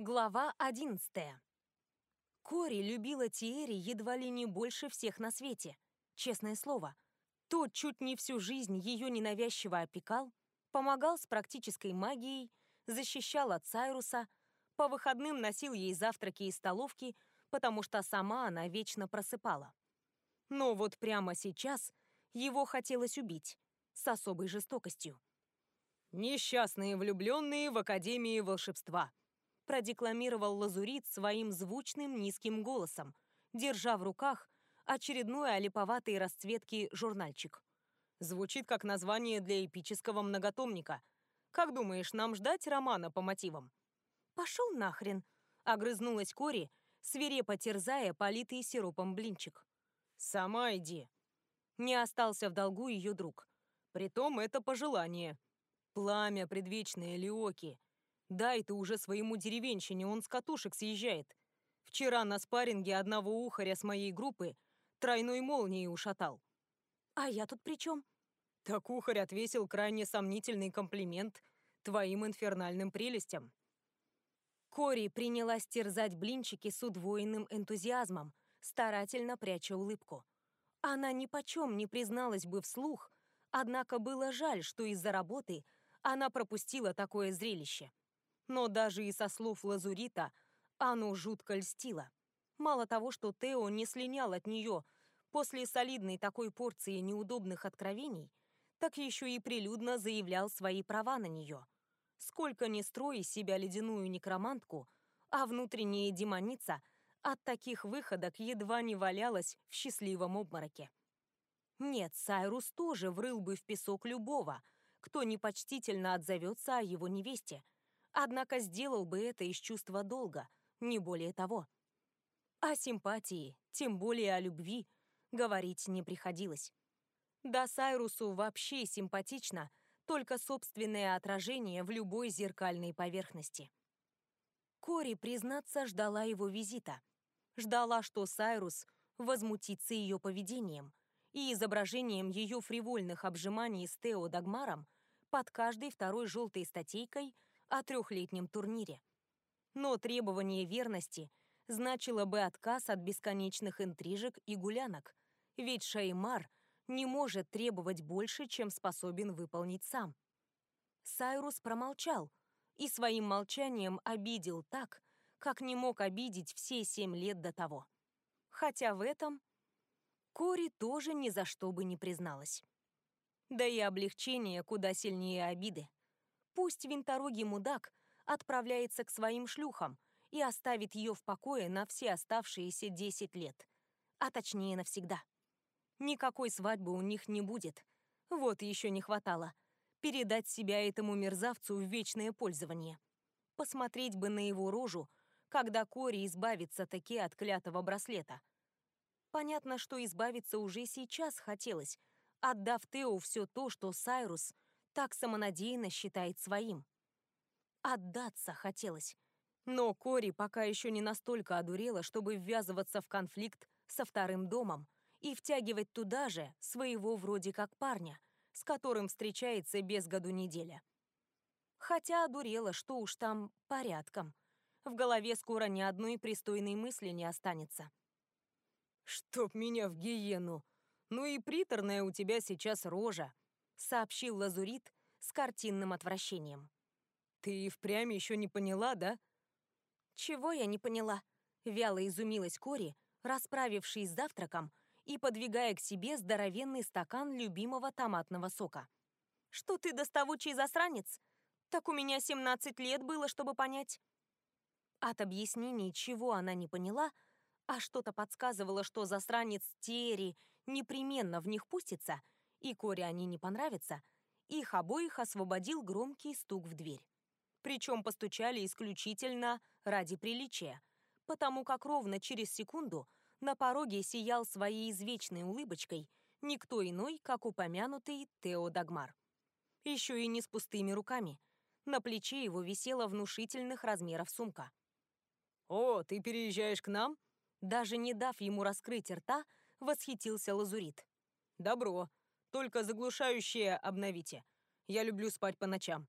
Глава 11. Кори любила Тиэри едва ли не больше всех на свете. Честное слово. Тот чуть не всю жизнь ее ненавязчиво опекал, помогал с практической магией, защищал от Сайруса, по выходным носил ей завтраки из столовки, потому что сама она вечно просыпала. Но вот прямо сейчас его хотелось убить, с особой жестокостью. «Несчастные влюбленные в Академии волшебства», продекламировал Лазурит своим звучным низким голосом, держа в руках очередной олиповатой расцветки журнальчик. Звучит как название для эпического многотомника. Как думаешь, нам ждать романа по мотивам? Пошел нахрен, огрызнулась Кори, свирепо терзая политый сиропом блинчик. Сама иди. Не остался в долгу ее друг. Притом это пожелание. Пламя предвечное Лиоки. Дай ты уже своему деревенщине, он с катушек съезжает. Вчера на спарринге одного ухаря с моей группы тройной молнией ушатал. А я тут при чем? Так ухарь отвесил крайне сомнительный комплимент твоим инфернальным прелестям. Кори принялась терзать блинчики с удвоенным энтузиазмом, старательно пряча улыбку. Она ни почем не призналась бы вслух, однако было жаль, что из-за работы она пропустила такое зрелище. Но даже и со слов Лазурита оно жутко льстило. Мало того, что Тео не слинял от нее после солидной такой порции неудобных откровений, так еще и прилюдно заявлял свои права на нее. Сколько ни строй себя ледяную некромантку, а внутренняя демоница от таких выходок едва не валялась в счастливом обмороке. Нет, Сайрус тоже врыл бы в песок любого, кто непочтительно отзовется о его невесте – Однако сделал бы это из чувства долга, не более того. О симпатии, тем более о любви, говорить не приходилось. Да Сайрусу вообще симпатично только собственное отражение в любой зеркальной поверхности. Кори, признаться, ждала его визита. Ждала, что Сайрус возмутится ее поведением и изображением ее фривольных обжиманий с Тео Дагмаром под каждой второй желтой статейкой – о трехлетнем турнире. Но требование верности значило бы отказ от бесконечных интрижек и гулянок, ведь Шаймар не может требовать больше, чем способен выполнить сам. Сайрус промолчал и своим молчанием обидел так, как не мог обидеть все семь лет до того. Хотя в этом Кори тоже ни за что бы не призналась. Да и облегчение куда сильнее обиды. Пусть винторогий мудак отправляется к своим шлюхам и оставит ее в покое на все оставшиеся десять лет. А точнее навсегда. Никакой свадьбы у них не будет. Вот еще не хватало. Передать себя этому мерзавцу в вечное пользование. Посмотреть бы на его рожу, когда Кори избавится таки от клятого браслета. Понятно, что избавиться уже сейчас хотелось, отдав Тео все то, что Сайрус — так самонадеянно считает своим. Отдаться хотелось. Но Кори пока еще не настолько одурела, чтобы ввязываться в конфликт со вторым домом и втягивать туда же своего вроде как парня, с которым встречается без году неделя. Хотя одурела, что уж там порядком. В голове скоро ни одной пристойной мысли не останется. «Чтоб меня в гиену! Ну и приторная у тебя сейчас рожа!» Сообщил Лазурит с картинным отвращением. «Ты и впрямь еще не поняла, да?» «Чего я не поняла?» — вяло изумилась Кори, расправившись с завтраком и подвигая к себе здоровенный стакан любимого томатного сока. «Что ты доставучий засранец? Так у меня 17 лет было, чтобы понять». От объяснений, чего она не поняла, а что-то подсказывало, что засранец Терри непременно в них пустится — и Коре они не понравятся, их обоих освободил громкий стук в дверь. Причем постучали исключительно ради приличия, потому как ровно через секунду на пороге сиял своей извечной улыбочкой никто иной, как упомянутый Тео Дагмар. Еще и не с пустыми руками. На плече его висела внушительных размеров сумка. «О, ты переезжаешь к нам?» Даже не дав ему раскрыть рта, восхитился Лазурит. «Добро. Только заглушающее обновите. Я люблю спать по ночам.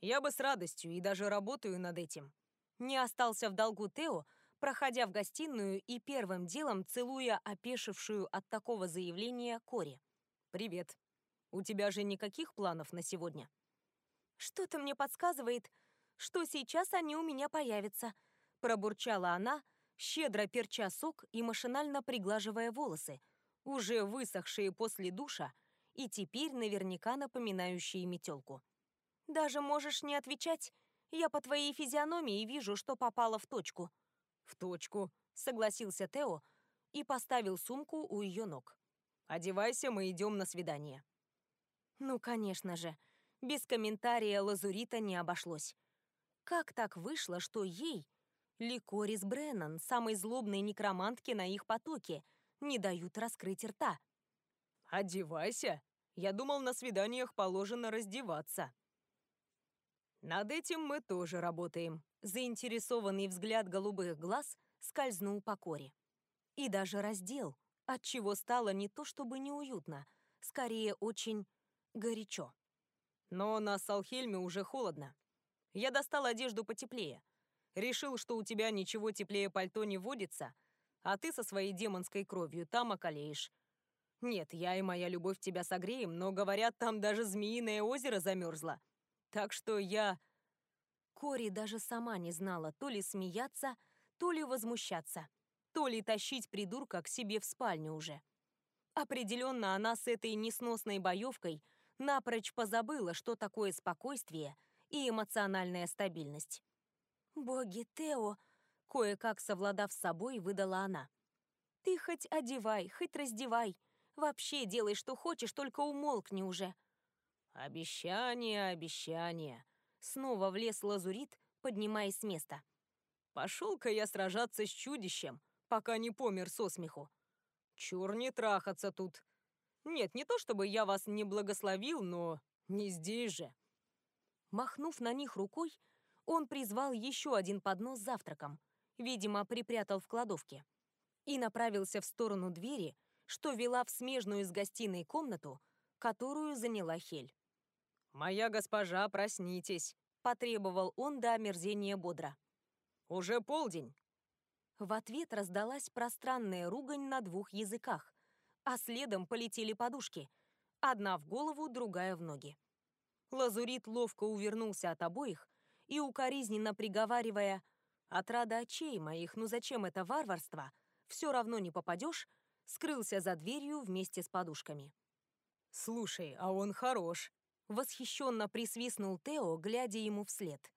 Я бы с радостью и даже работаю над этим. Не остался в долгу Тео, проходя в гостиную и первым делом целуя опешившую от такого заявления Кори. «Привет. У тебя же никаких планов на сегодня?» «Что-то мне подсказывает, что сейчас они у меня появятся», пробурчала она, щедро перча сок и машинально приглаживая волосы, уже высохшие после душа и теперь наверняка напоминающие метелку. «Даже можешь не отвечать. Я по твоей физиономии вижу, что попала в точку». «В точку», — согласился Тео и поставил сумку у ее ног. «Одевайся, мы идем на свидание». Ну, конечно же, без комментария Лазурита не обошлось. Как так вышло, что ей, Ликорис Бреннан, самой злобной некромантке на их потоке, не дают раскрыть рта? «Одевайся? Я думал, на свиданиях положено раздеваться». «Над этим мы тоже работаем», Заинтересованный взгляд голубых глаз скользнул по коре. И даже раздел, отчего стало не то чтобы неуютно, скорее очень горячо. Но на Салхельме уже холодно. Я достал одежду потеплее. Решил, что у тебя ничего теплее пальто не водится, а ты со своей демонской кровью там околеешь. Нет, я и моя любовь тебя согреем, но, говорят, там даже Змеиное озеро замерзло. Так что я Кори даже сама не знала то ли смеяться, то ли возмущаться, то ли тащить придурка к себе в спальню уже. Определенно она с этой несносной боевкой напрочь позабыла, что такое спокойствие и эмоциональная стабильность. «Боги, Тео!» — кое-как совладав с собой, выдала она. «Ты хоть одевай, хоть раздевай. Вообще делай, что хочешь, только умолкни уже». «Обещание, обещание», Снова влез лазурит, поднимаясь с места. «Пошел-ка я сражаться с чудищем, пока не помер со смеху. Чур не трахаться тут. Нет, не то чтобы я вас не благословил, но не здесь же». Махнув на них рукой, он призвал еще один поднос с завтраком, видимо, припрятал в кладовке, и направился в сторону двери, что вела в смежную с гостиной комнату, которую заняла Хель. «Моя госпожа, проснитесь!» — потребовал он до омерзения бодро. «Уже полдень!» В ответ раздалась пространная ругань на двух языках, а следом полетели подушки. Одна в голову, другая в ноги. Лазурит ловко увернулся от обоих и, укоризненно приговаривая «Отрада очей моих, ну зачем это варварство? Все равно не попадешь», скрылся за дверью вместе с подушками. «Слушай, а он хорош», Восхищенно присвистнул Тео, глядя ему вслед.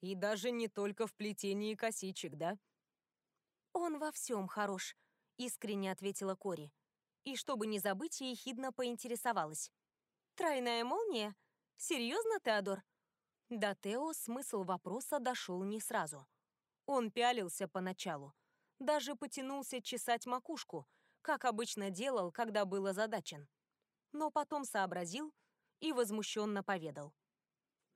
«И даже не только в плетении косичек, да?» «Он во всем хорош», — искренне ответила Кори. И чтобы не забыть, ехидно поинтересовалась. «Тройная молния? Серьезно, Теодор?» До Тео смысл вопроса дошел не сразу. Он пялился поначалу. Даже потянулся чесать макушку, как обычно делал, когда был озадачен. Но потом сообразил, и возмущенно поведал.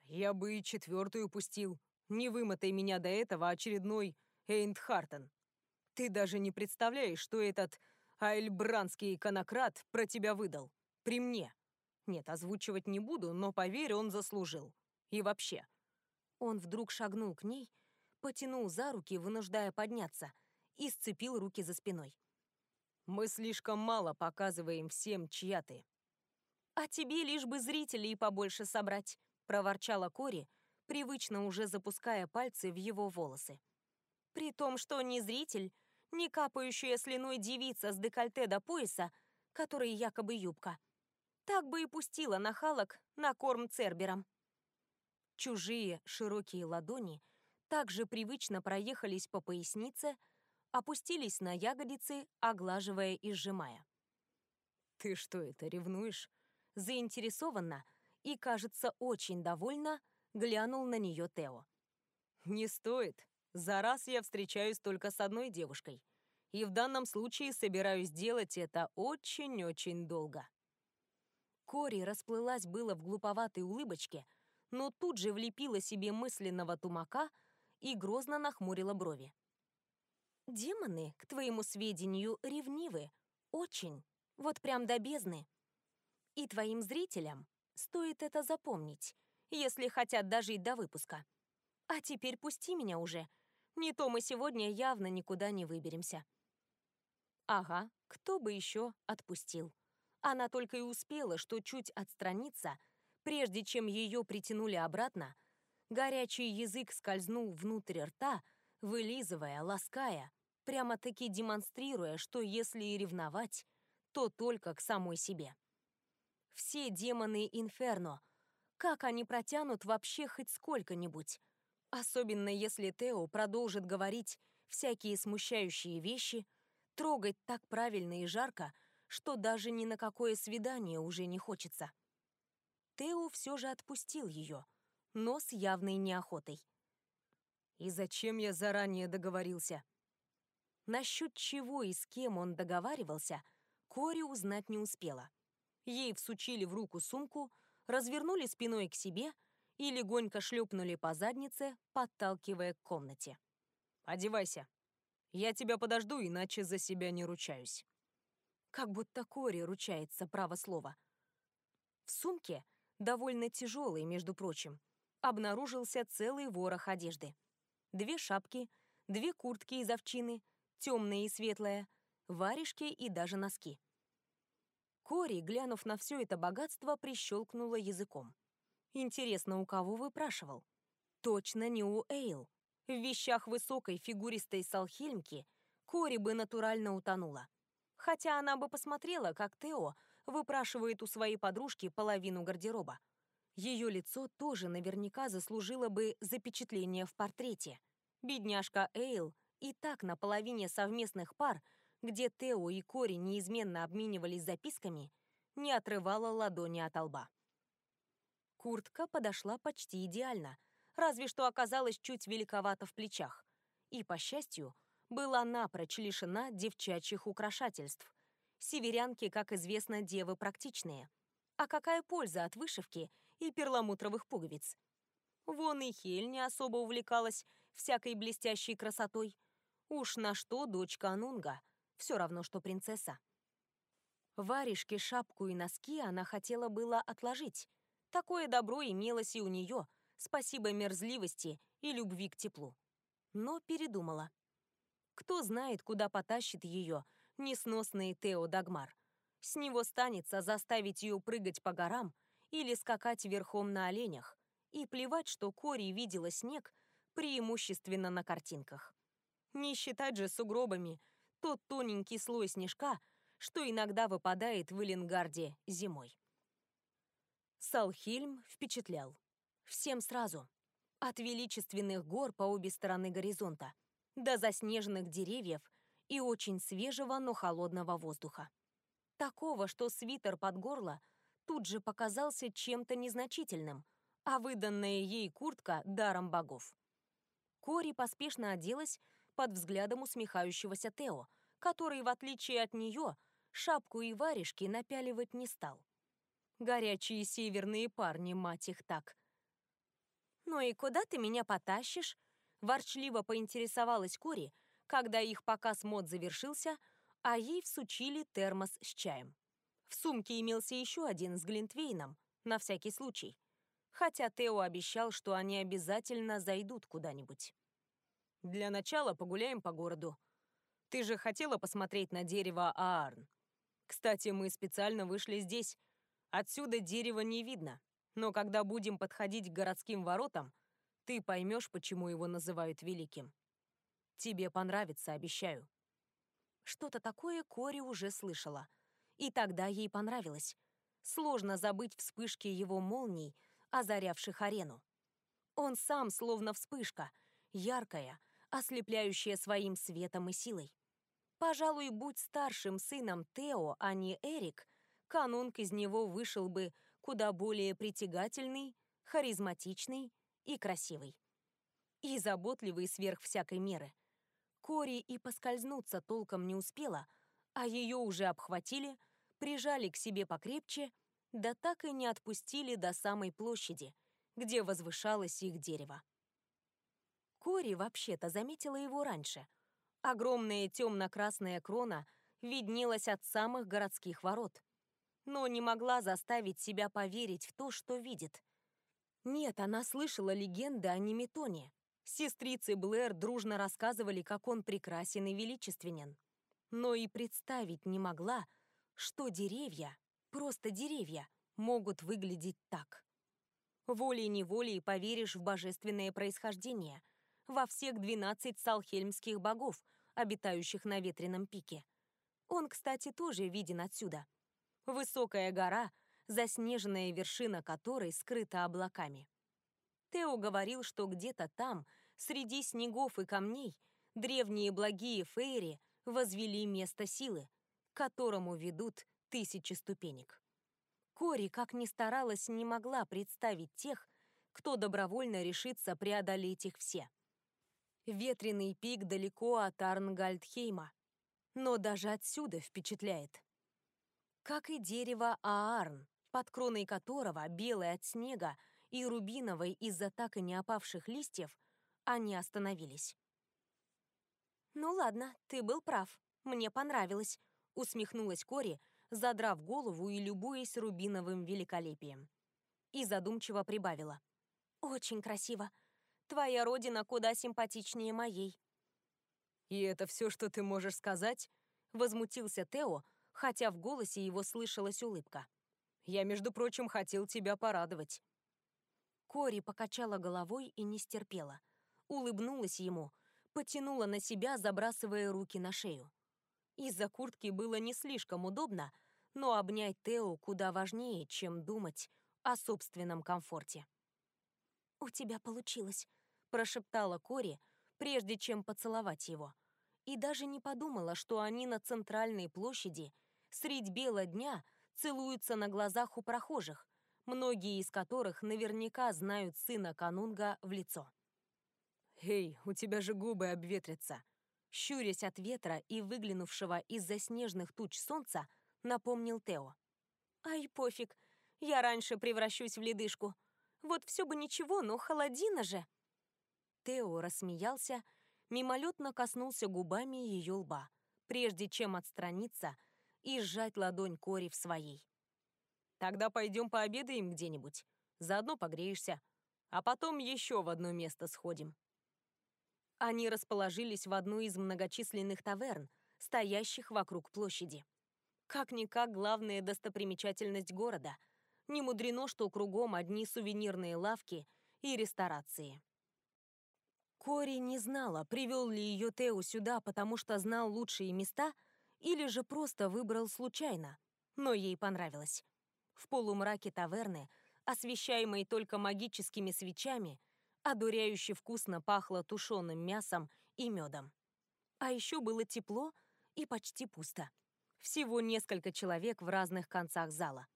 «Я бы и четвертую пустил. Не вымотай меня до этого очередной Эйнтхартен. Ты даже не представляешь, что этот айльбранский иконократ про тебя выдал. При мне. Нет, озвучивать не буду, но поверь, он заслужил. И вообще». Он вдруг шагнул к ней, потянул за руки, вынуждая подняться, и сцепил руки за спиной. «Мы слишком мало показываем всем, чья ты. «А тебе лишь бы зрителей побольше собрать», — проворчала Кори, привычно уже запуская пальцы в его волосы. «При том, что ни зритель, ни капающая слюной девица с декольте до пояса, который якобы юбка, так бы и пустила нахалок на корм цербером». Чужие широкие ладони также привычно проехались по пояснице, опустились на ягодицы, оглаживая и сжимая. «Ты что это, ревнуешь?» заинтересованно и, кажется, очень довольна, глянул на нее Тео. «Не стоит. За раз я встречаюсь только с одной девушкой. И в данном случае собираюсь делать это очень-очень долго». Кори расплылась было в глуповатой улыбочке, но тут же влепила себе мысленного тумака и грозно нахмурила брови. «Демоны, к твоему сведению, ревнивы. Очень. Вот прям до бездны. И твоим зрителям стоит это запомнить, если хотят дожить до выпуска. А теперь пусти меня уже. Не то мы сегодня явно никуда не выберемся. Ага, кто бы еще отпустил. Она только и успела, что чуть отстраниться, прежде чем ее притянули обратно, горячий язык скользнул внутрь рта, вылизывая, лаская, прямо-таки демонстрируя, что если и ревновать, то только к самой себе. Все демоны Инферно, как они протянут вообще хоть сколько-нибудь? Особенно если Тео продолжит говорить всякие смущающие вещи, трогать так правильно и жарко, что даже ни на какое свидание уже не хочется. Тео все же отпустил ее, но с явной неохотой. И зачем я заранее договорился? Насчет чего и с кем он договаривался, Кори узнать не успела. Ей всучили в руку сумку, развернули спиной к себе и легонько шлепнули по заднице, подталкивая к комнате. «Одевайся. Я тебя подожду, иначе за себя не ручаюсь». Как будто Кори ручается, право слова. В сумке, довольно тяжелой, между прочим, обнаружился целый ворох одежды. Две шапки, две куртки из овчины, темная и светлая, варежки и даже носки. Кори, глянув на все это богатство, прищелкнула языком. Интересно, у кого выпрашивал? Точно не у Эйл. В вещах высокой фигуристой салхельмки Кори бы натурально утонула. Хотя она бы посмотрела, как Тео выпрашивает у своей подружки половину гардероба. Ее лицо тоже наверняка заслужило бы запечатление в портрете. Бедняжка Эйл и так на половине совместных пар где Тео и Кори неизменно обменивались записками, не отрывала ладони от лба. Куртка подошла почти идеально, разве что оказалась чуть великовата в плечах. И, по счастью, была напрочь лишена девчачьих украшательств. Северянки, как известно, девы практичные. А какая польза от вышивки и перламутровых пуговиц? Вон и Хель не особо увлекалась всякой блестящей красотой. Уж на что дочка Анунга — все равно, что принцесса. Варежки, шапку и носки она хотела было отложить. Такое добро имелось и у нее, спасибо мерзливости и любви к теплу. Но передумала. Кто знает, куда потащит ее несносный Тео Дагмар. С него станется заставить ее прыгать по горам или скакать верхом на оленях, и плевать, что Кори видела снег преимущественно на картинках. Не считать же сугробами – тот тоненький слой снежка, что иногда выпадает в Эленгарде зимой. Салхильм впечатлял. Всем сразу. От величественных гор по обе стороны горизонта до заснеженных деревьев и очень свежего, но холодного воздуха. Такого, что свитер под горло тут же показался чем-то незначительным, а выданная ей куртка даром богов. Кори поспешно оделась под взглядом усмехающегося Тео, который, в отличие от нее, шапку и варежки напяливать не стал. Горячие северные парни, мать их так. «Ну и куда ты меня потащишь?» Ворчливо поинтересовалась Кори, когда их показ мод завершился, а ей всучили термос с чаем. В сумке имелся еще один с Глинтвейном, на всякий случай. Хотя Тео обещал, что они обязательно зайдут куда-нибудь. Для начала погуляем по городу. Ты же хотела посмотреть на дерево Аарн. Кстати, мы специально вышли здесь. Отсюда дерева не видно. Но когда будем подходить к городским воротам, ты поймешь, почему его называют великим. Тебе понравится, обещаю. Что-то такое Кори уже слышала. И тогда ей понравилось. Сложно забыть вспышки его молний, озарявших арену. Он сам словно вспышка, яркая, ослепляющая своим светом и силой. Пожалуй, будь старшим сыном Тео, а не Эрик, канунг из него вышел бы куда более притягательный, харизматичный и красивый. И заботливый сверх всякой меры. Кори и поскользнуться толком не успела, а ее уже обхватили, прижали к себе покрепче, да так и не отпустили до самой площади, где возвышалось их дерево. Кори вообще-то заметила его раньше. Огромная темно-красная крона виднелась от самых городских ворот. Но не могла заставить себя поверить в то, что видит. Нет, она слышала легенды о Неметоне. Сестрицы Блэр дружно рассказывали, как он прекрасен и величественен. Но и представить не могла, что деревья, просто деревья, могут выглядеть так. Волей-неволей поверишь в божественное происхождение, во всех двенадцать салхельмских богов, обитающих на ветреном пике. Он, кстати, тоже виден отсюда. Высокая гора, заснеженная вершина которой скрыта облаками. Тео говорил, что где-то там, среди снегов и камней, древние благие фейри возвели место силы, к которому ведут тысячи ступенек. Кори, как ни старалась, не могла представить тех, кто добровольно решится преодолеть их все. Ветреный пик далеко от Арнгальдхейма, но даже отсюда впечатляет. Как и дерево Аарн, под кроной которого, белой от снега и рубиновой из-за так и не опавших листьев, они остановились. «Ну ладно, ты был прав. Мне понравилось», — усмехнулась Кори, задрав голову и любуясь рубиновым великолепием. И задумчиво прибавила. «Очень красиво. Твоя родина куда симпатичнее моей». «И это все, что ты можешь сказать?» — возмутился Тео, хотя в голосе его слышалась улыбка. «Я, между прочим, хотел тебя порадовать». Кори покачала головой и не стерпела. Улыбнулась ему, потянула на себя, забрасывая руки на шею. Из-за куртки было не слишком удобно, но обнять Тео куда важнее, чем думать о собственном комфорте. «У тебя получилось», — прошептала Кори, прежде чем поцеловать его. И даже не подумала, что они на центральной площади средь бела дня целуются на глазах у прохожих, многие из которых наверняка знают сына Канунга в лицо. «Эй, у тебя же губы обветрятся!» Щурясь от ветра и выглянувшего из-за снежных туч солнца, напомнил Тео. «Ай, пофиг, я раньше превращусь в ледышку. Вот все бы ничего, но холодина же!» Тео рассмеялся, мимолетно коснулся губами ее лба, прежде чем отстраниться и сжать ладонь Кори в своей. «Тогда пойдем пообедаем где-нибудь, заодно погреешься, а потом еще в одно место сходим». Они расположились в одну из многочисленных таверн, стоящих вокруг площади. Как-никак главная достопримечательность города. Не мудрено, что кругом одни сувенирные лавки и ресторации. Кори не знала, привел ли ее Тео сюда, потому что знал лучшие места, или же просто выбрал случайно, но ей понравилось. В полумраке таверны, освещаемой только магическими свечами, одуряюще вкусно пахло тушеным мясом и медом. А еще было тепло и почти пусто. Всего несколько человек в разных концах зала.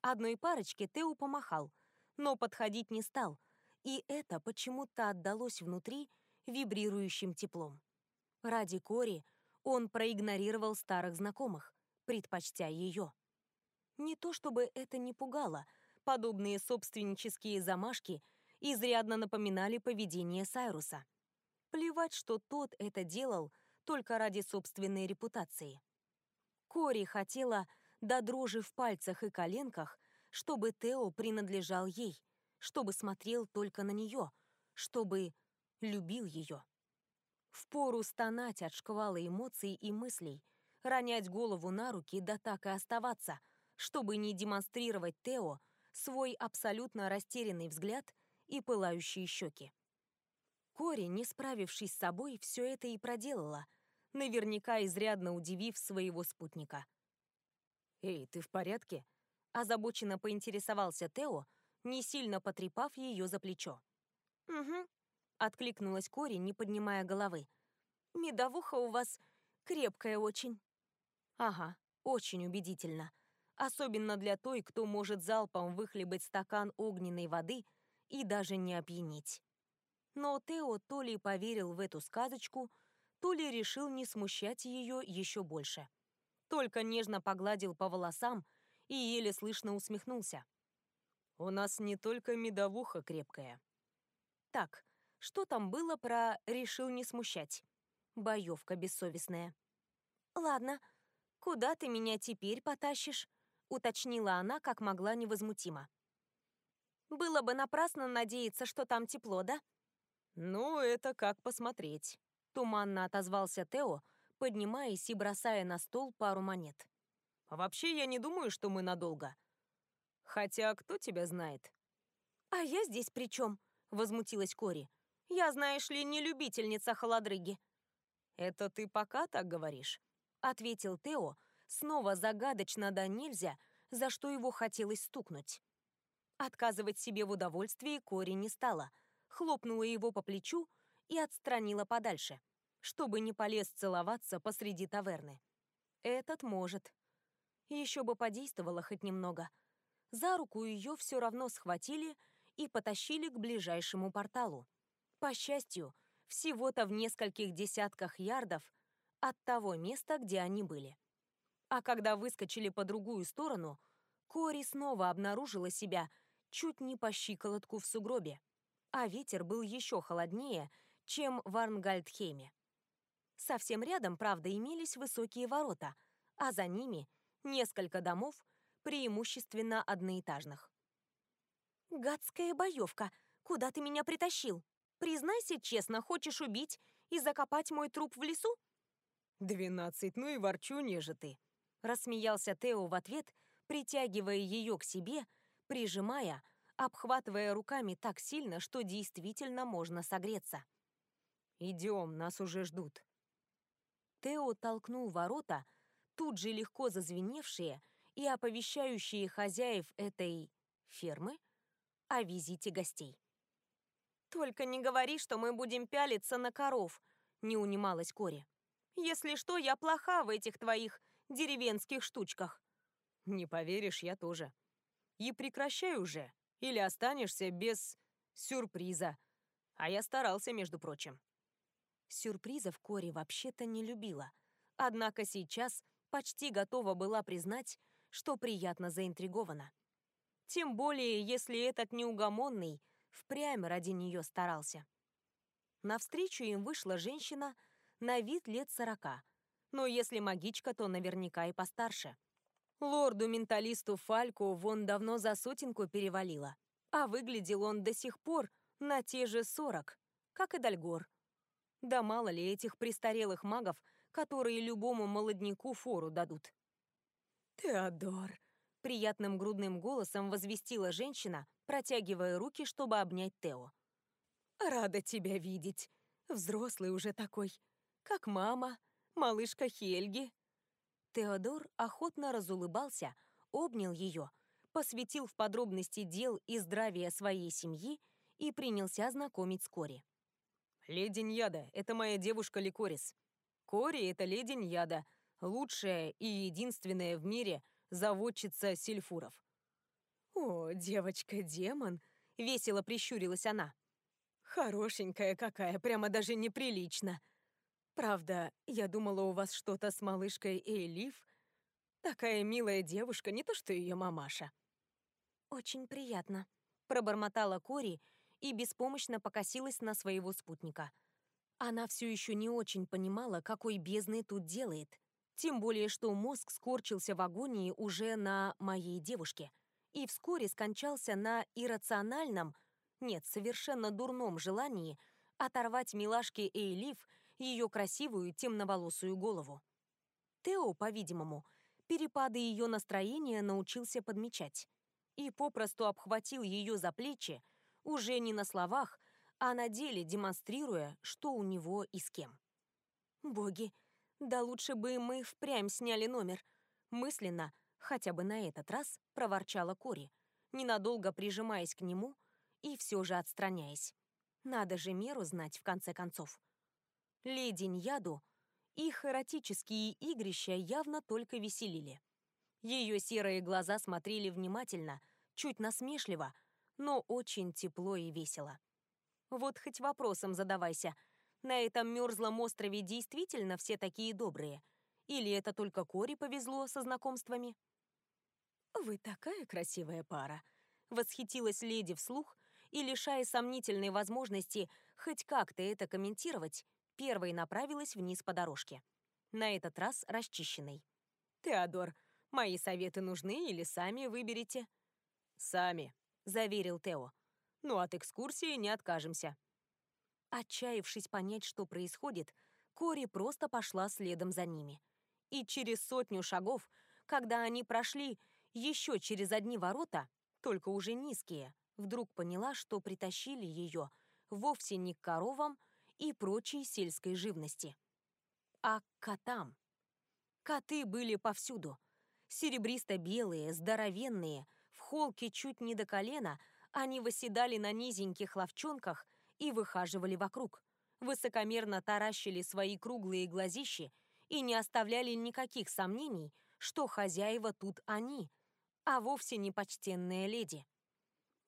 Одной парочке Тео помахал, но подходить не стал, и это почему-то отдалось внутри вибрирующим теплом. Ради Кори он проигнорировал старых знакомых, предпочтя ее. Не то чтобы это не пугало, подобные собственнические замашки изрядно напоминали поведение Сайруса. Плевать, что тот это делал только ради собственной репутации. Кори хотела до дрожи в пальцах и коленках, чтобы Тео принадлежал ей, чтобы смотрел только на нее, чтобы любил ее. Впору стонать от шквала эмоций и мыслей, ронять голову на руки да так и оставаться, чтобы не демонстрировать Тео свой абсолютно растерянный взгляд и пылающие щеки. Кори, не справившись с собой, все это и проделала — наверняка изрядно удивив своего спутника. «Эй, ты в порядке?» – озабоченно поинтересовался Тео, не сильно потрепав ее за плечо. «Угу», – откликнулась Кори, не поднимая головы. «Медовуха у вас крепкая очень». «Ага, очень убедительно. Особенно для той, кто может залпом выхлебать стакан огненной воды и даже не опьянить». Но Тео то ли поверил в эту сказочку, то ли решил не смущать ее еще больше. Только нежно погладил по волосам и еле слышно усмехнулся. «У нас не только медовуха крепкая». Так, что там было про «решил не смущать»? Боевка бессовестная. «Ладно, куда ты меня теперь потащишь?» уточнила она, как могла невозмутимо. «Было бы напрасно надеяться, что там тепло, да?» «Ну, это как посмотреть», — туманно отозвался Тео, поднимаясь и бросая на стол пару монет. «Вообще, я не думаю, что мы надолго. Хотя, кто тебя знает?» «А я здесь при чем?» — возмутилась Кори. «Я, знаешь ли, не любительница холодрыги». «Это ты пока так говоришь?» — ответил Тео, снова загадочно да нельзя, за что его хотелось стукнуть. Отказывать себе в удовольствии Кори не стала, хлопнула его по плечу и отстранила подальше, чтобы не полез целоваться посреди таверны. Этот может. Еще бы подействовало хоть немного. За руку ее все равно схватили и потащили к ближайшему порталу. По счастью, всего-то в нескольких десятках ярдов от того места, где они были. А когда выскочили по другую сторону, Кори снова обнаружила себя чуть не по щиколотку в сугробе, а ветер был еще холоднее, чем в Арнгальдхейме. Совсем рядом, правда, имелись высокие ворота, а за ними несколько домов, преимущественно одноэтажных. «Гадская боевка! Куда ты меня притащил? Признайся честно, хочешь убить и закопать мой труп в лесу?» «Двенадцать, ну и ворчу, неже ты!» Рассмеялся Тео в ответ, притягивая ее к себе прижимая, обхватывая руками так сильно, что действительно можно согреться. «Идем, нас уже ждут». Тео толкнул ворота, тут же легко зазвеневшие и оповещающие хозяев этой фермы о визите гостей. «Только не говори, что мы будем пялиться на коров», — не унималась Кори. «Если что, я плоха в этих твоих деревенских штучках». «Не поверишь, я тоже», и прекращай уже, или останешься без сюрприза. А я старался, между прочим. Сюрпризов Кори вообще-то не любила. Однако сейчас почти готова была признать, что приятно заинтригована. Тем более, если этот неугомонный впрямь ради нее старался. Навстречу им вышла женщина на вид лет сорока, но если магичка, то наверняка и постарше. Лорду-менталисту Фальку вон давно за сотенку перевалило, а выглядел он до сих пор на те же сорок, как и Дальгор. Да мало ли этих престарелых магов, которые любому молодняку фору дадут. «Теодор!» — приятным грудным голосом возвестила женщина, протягивая руки, чтобы обнять Тео. «Рада тебя видеть. Взрослый уже такой. Как мама, малышка Хельги, Теодор охотно разулыбался, обнял ее, посвятил в подробности дел и здравия своей семьи и принялся знакомить с Кори. «Леди Ньяда, это моя девушка Ликорис. Кори — это леди Ньяда, лучшая и единственная в мире заводчица сильфуров». «О, девочка-демон!» — весело прищурилась она. «Хорошенькая какая, прямо даже неприлично. Правда, я думала, у вас что-то с малышкой Эйлиф. Такая милая девушка, не то что ее мамаша. Очень приятно, пробормотала Кори и беспомощно покосилась на своего спутника. Она все еще не очень понимала, какой бездны тут делает. Тем более, что мозг скорчился в агонии уже на моей девушке и вскоре скончался на иррациональном, нет, совершенно дурном желании оторвать милашке Эйлиф ее красивую темноволосую голову. Тео, по-видимому, перепады ее настроения научился подмечать и попросту обхватил ее за плечи, уже не на словах, а на деле демонстрируя, что у него и с кем. «Боги, да лучше бы мы впрямь сняли номер», мысленно, хотя бы на этот раз, проворчала Кори, ненадолго прижимаясь к нему и все же отстраняясь. Надо же меру знать, в конце концов. Леди Ньяду их эротические игрища явно только веселили. Ее серые глаза смотрели внимательно, чуть насмешливо, но очень тепло и весело. Вот хоть вопросом задавайся, на этом мерзлом острове действительно все такие добрые? Или это только Кори повезло со знакомствами? «Вы такая красивая пара!» — восхитилась леди вслух и, лишая сомнительной возможности хоть как-то это комментировать, первой направилась вниз по дорожке. На этот раз расчищенной. «Теодор, мои советы нужны или сами выберете?» «Сами», — заверил Тео. «Ну, от экскурсии не откажемся». Отчаявшись понять, что происходит, Кори просто пошла следом за ними. И через сотню шагов, когда они прошли еще через одни ворота, только уже низкие, вдруг поняла, что притащили ее вовсе не к коровам и прочей сельской живности, а к котам. Коты были повсюду. Серебристо-белые, здоровенные, в холке чуть не до колена, они восседали на низеньких ловчонках и выхаживали вокруг, высокомерно таращили свои круглые глазищи и не оставляли никаких сомнений, что хозяева тут они, а вовсе не почтенная леди.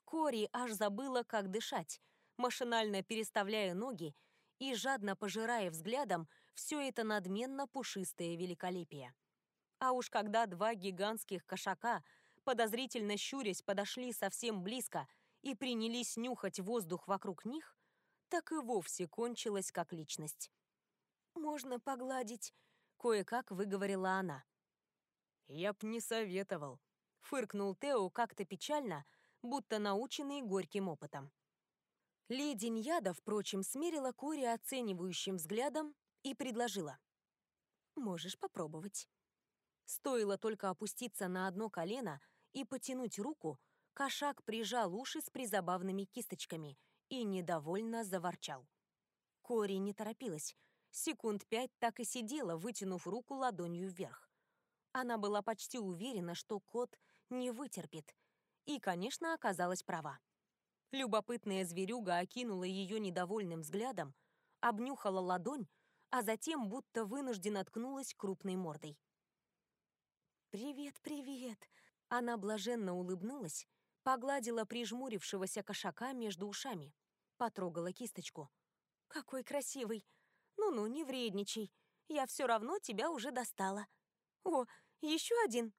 Кори аж забыла, как дышать, машинально переставляя ноги и жадно пожирая взглядом все это надменно пушистое великолепие. А уж когда два гигантских кошака, подозрительно щурясь, подошли совсем близко и принялись нюхать воздух вокруг них, так и вовсе кончилась как личность. «Можно погладить?» — кое-как выговорила она. «Я б не советовал», — фыркнул Тео как-то печально, будто наученный горьким опытом. Леди Ньяда, впрочем, смерила Кори оценивающим взглядом и предложила. «Можешь попробовать». Стоило только опуститься на одно колено и потянуть руку, кошак прижал уши с призабавными кисточками и недовольно заворчал. Кори не торопилась. Секунд пять так и сидела, вытянув руку ладонью вверх. Она была почти уверена, что кот не вытерпит. И, конечно, оказалась права. Любопытная зверюга окинула ее недовольным взглядом, обнюхала ладонь, а затем будто вынужденно ткнулась крупной мордой. «Привет, привет!» Она блаженно улыбнулась, погладила прижмурившегося кошака между ушами, потрогала кисточку. «Какой красивый! Ну-ну, не вредничай, я все равно тебя уже достала. О, еще один!»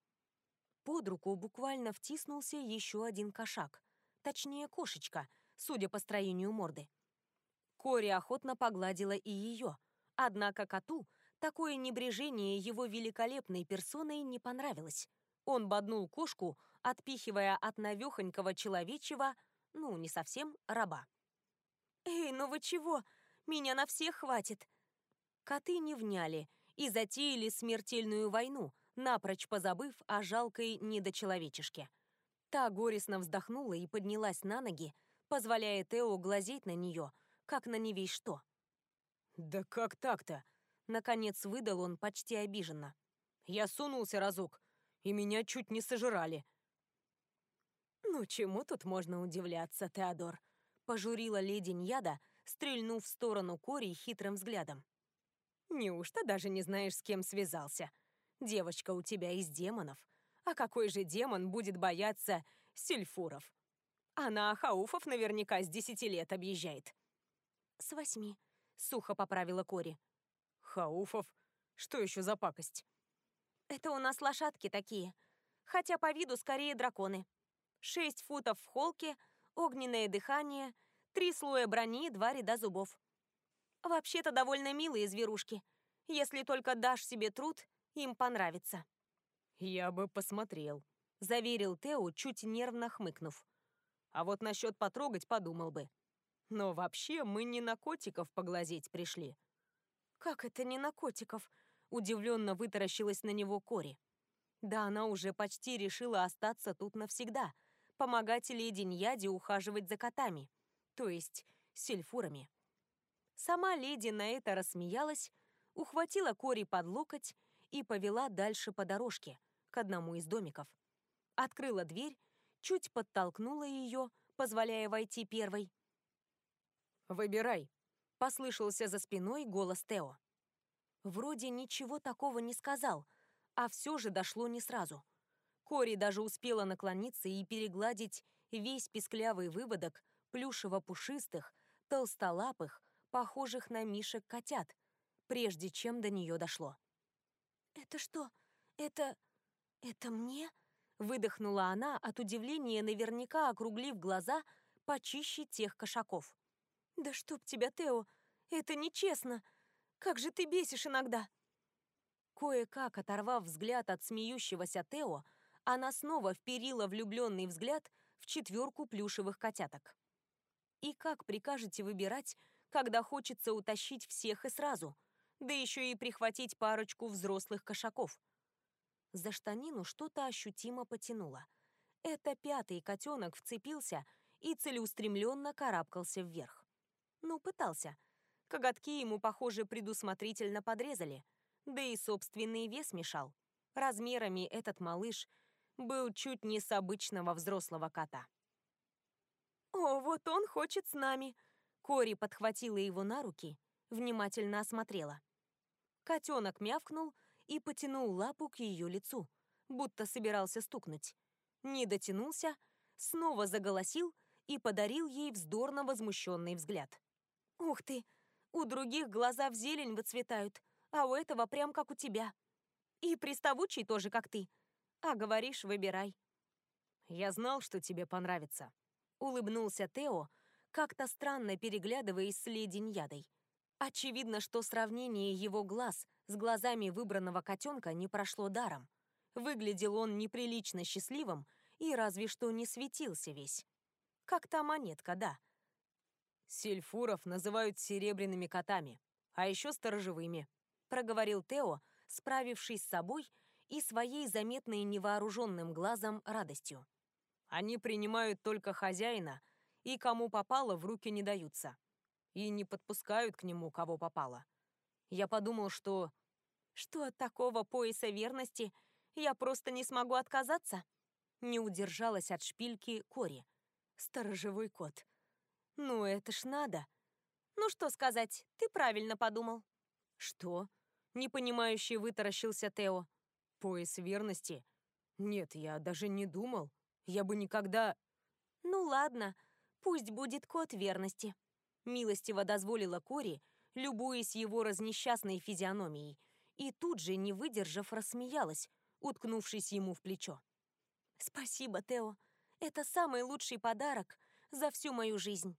Под руку буквально втиснулся еще один кошак, точнее кошечка, судя по строению морды. Кори охотно погладила и ее, однако коту такое небрежение его великолепной персоной не понравилось. Он боднул кошку, отпихивая от навехонького человечего, ну, не совсем, раба. «Эй, ну вы чего? Меня на всех хватит!» Коты не вняли и затеяли смертельную войну, напрочь позабыв о жалкой недочеловечешке. Та горестно вздохнула и поднялась на ноги, позволяя Тео глазеть на нее, как на не что. «Да как так-то?» Наконец выдал он почти обиженно. «Я сунулся разок, и меня чуть не сожрали». «Ну чему тут можно удивляться, Теодор?» Пожурила леди Ньяда, стрельнув в сторону Кори хитрым взглядом. «Неужто даже не знаешь, с кем связался? Девочка у тебя из демонов. А какой же демон будет бояться сельфуров? Она Ахауфов наверняка с десяти лет объезжает». «С восьми», — сухо поправила Кори. «Хауфов? Что еще за пакость?» «Это у нас лошадки такие. Хотя по виду скорее драконы. Шесть футов в холке, огненное дыхание, три слоя брони, два ряда зубов. Вообще-то довольно милые зверушки. Если только дашь себе труд, им понравится». «Я бы посмотрел», — заверил Тео, чуть нервно хмыкнув. «А вот насчет потрогать подумал бы. Но вообще мы не на котиков поглазеть пришли». «Как это не на котиков?» — удивленно вытаращилась на него Кори. Да она уже почти решила остаться тут навсегда, помогать леди Ньяде ухаживать за котами, то есть сельфурами. Сама леди на это рассмеялась, ухватила Кори под локоть и повела дальше по дорожке, к одному из домиков. Открыла дверь, чуть подтолкнула ее, позволяя войти первой. «Выбирай», — послышался за спиной голос Тео. Вроде ничего такого не сказал, а все же дошло не сразу. Кори даже успела наклониться и перегладить весь песклявый выводок плюшево-пушистых, толстолапых, похожих на мишек котят, прежде чем до нее дошло. «Это что? Это... это мне?» Выдохнула она от удивления, наверняка округлив глаза почище тех кошаков. «Да чтоб тебя, Тео! Это нечестно! Как же ты бесишь иногда!» Кое-как оторвав взгляд от смеющегося Тео, она снова вперила влюбленный взгляд в четверку плюшевых котяток. «И как прикажете выбирать, когда хочется утащить всех и сразу, да еще и прихватить парочку взрослых кошаков. За штанину что-то ощутимо потянуло. Это пятый котенок вцепился и целеустремленно карабкался вверх. Ну, пытался. Коготки ему, похоже, предусмотрительно подрезали. Да и собственный вес мешал. Размерами этот малыш был чуть не с обычного взрослого кота. «О, вот он хочет с нами!» Кори подхватила его на руки, внимательно осмотрела. Котенок мявкнул и потянул лапу к ее лицу, будто собирался стукнуть. Не дотянулся, снова заголосил и подарил ей вздорно возмущенный взгляд. «Ух ты! У других глаза в зелень выцветают, а у этого прям как у тебя. И приставучий тоже как ты. А говоришь, выбирай». «Я знал, что тебе понравится», — улыбнулся Тео, как-то странно переглядываясь с леди Ньядой. Очевидно, что сравнение его глаз с глазами выбранного котенка не прошло даром. Выглядел он неприлично счастливым и разве что не светился весь. Как та монетка, да. Сельфуров называют серебряными котами, а еще сторожевыми, проговорил Тео, справившись с собой и своей заметной невооруженным глазом радостью. Они принимают только хозяина и кому попало в руки не даются. И не подпускают к нему, кого попало. Я подумал, что... Что от такого пояса верности я просто не смогу отказаться? Не удержалась от шпильки Кори. Сторожевой кот. Ну, это ж надо. Ну что сказать, ты правильно подумал. Что? Непонимающе вытаращился Тео. Пояс верности? Нет, я даже не думал. Я бы никогда... Ну ладно, пусть будет кот верности. Милостиво дозволила Кори, любуясь его разнесчастной физиономией, и тут же, не выдержав, рассмеялась, уткнувшись ему в плечо. «Спасибо, Тео. Это самый лучший подарок за всю мою жизнь».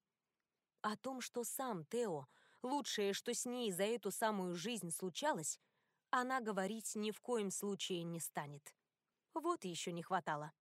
О том, что сам Тео, лучшее, что с ней за эту самую жизнь случалось, она говорить ни в коем случае не станет. Вот еще не хватало.